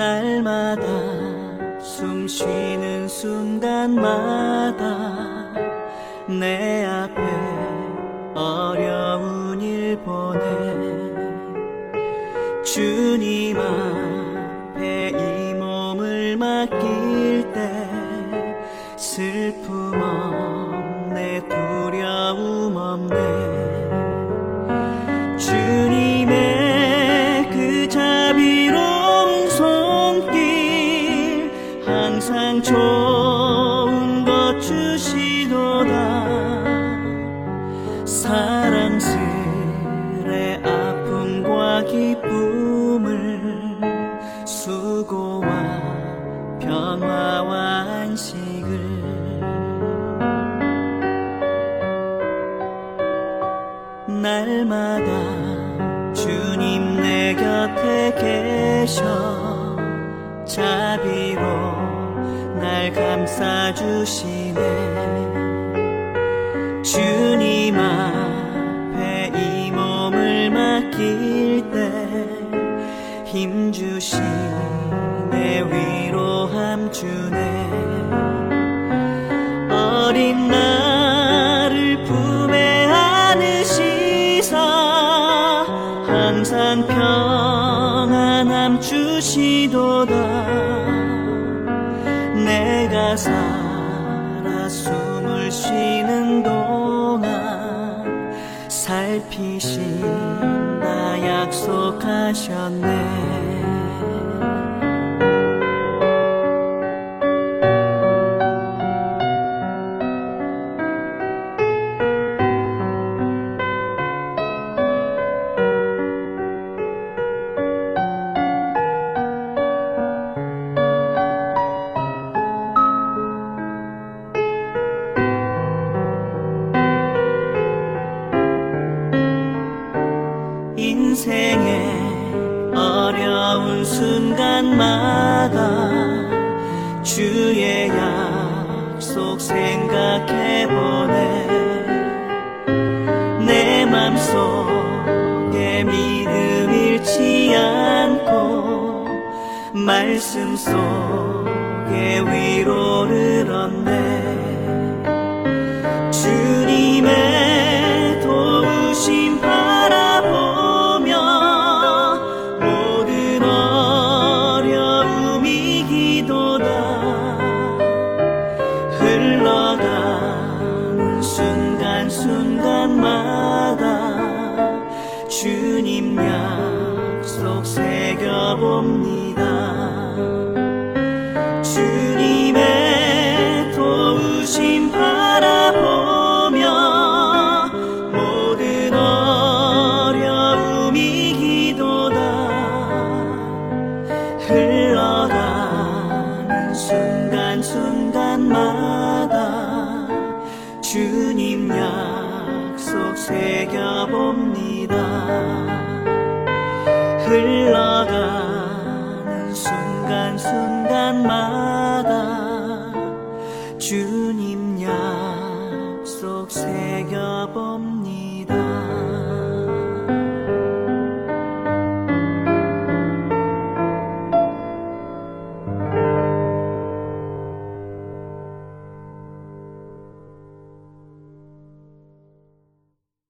날마다 숨 쉬는 순간마다 내 앞에 어려운 일 보내. 주님 앞에 이 몸을 맡길 때 슬픔 없네 두려움 없네 항상 좋은 것 주시도다. 사랑스레 아픔과 기쁨을 수고와 평화와 안식을 날마다 주님 내 곁에 계셔 자비로 날 감싸주시네. 주님 앞에 이 몸을 맡길 때 힘주시네 위로함 주네. 어린 나를 품에 안으시사 항상 평안함 주시도다 살아 숨을 쉬는 동안 살피신다 약속하셨네 인생의 어려운 순간마다 주의 약속 생각해보네. 내 맘속에 믿음 잃지 않고 말씀 속에 위로를 얻네 순간순간마다 주님 약속 새겨봅니다 새겨봅니다. 흘러가는 순간순간마다 주님 약